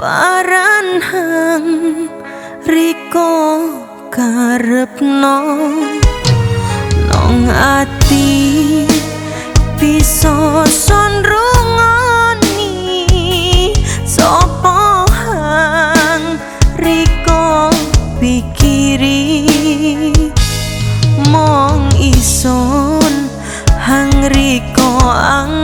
Paranhang riko karepno. Nong ati bisa sonrungoni sapa hang riko pikiri? Mong ison hangri ko angen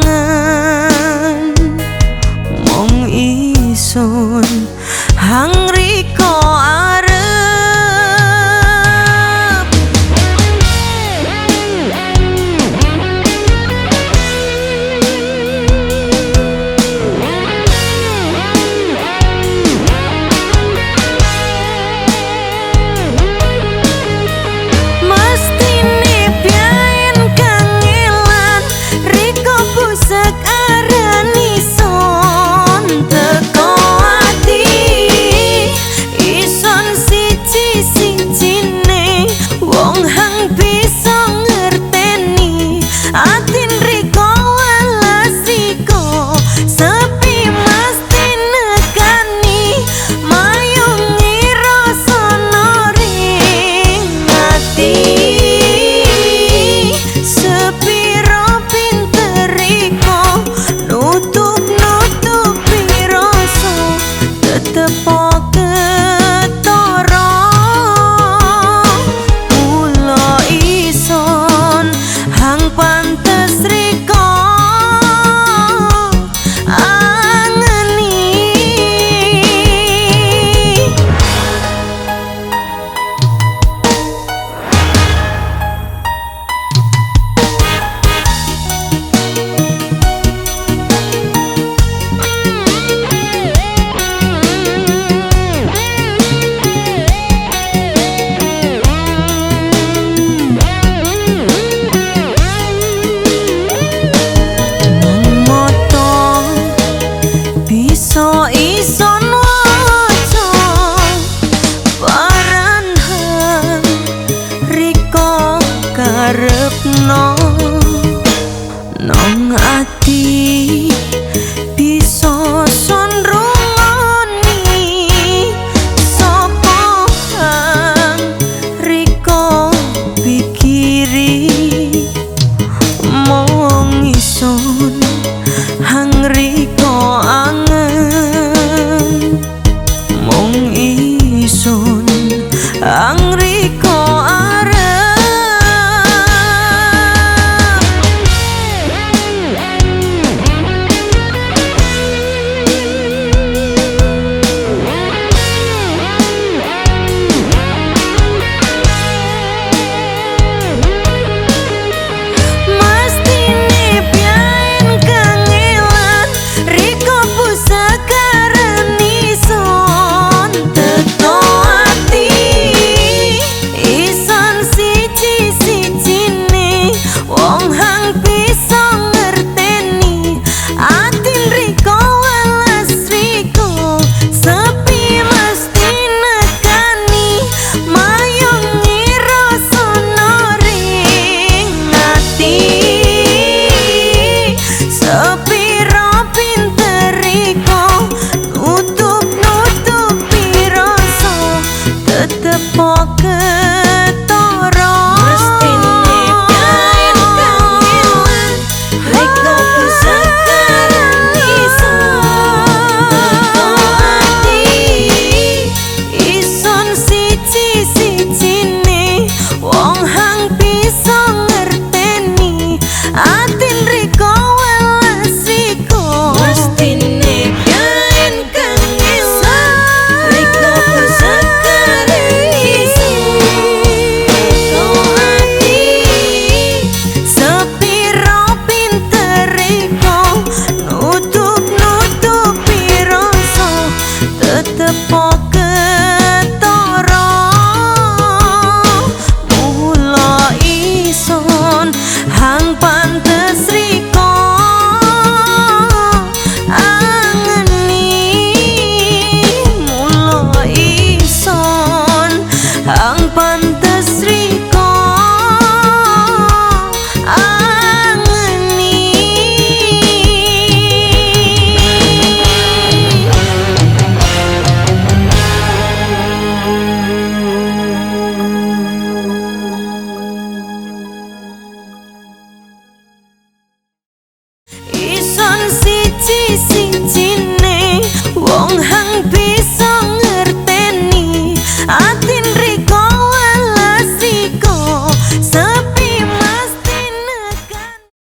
பார்க்க ison hangri ko angen the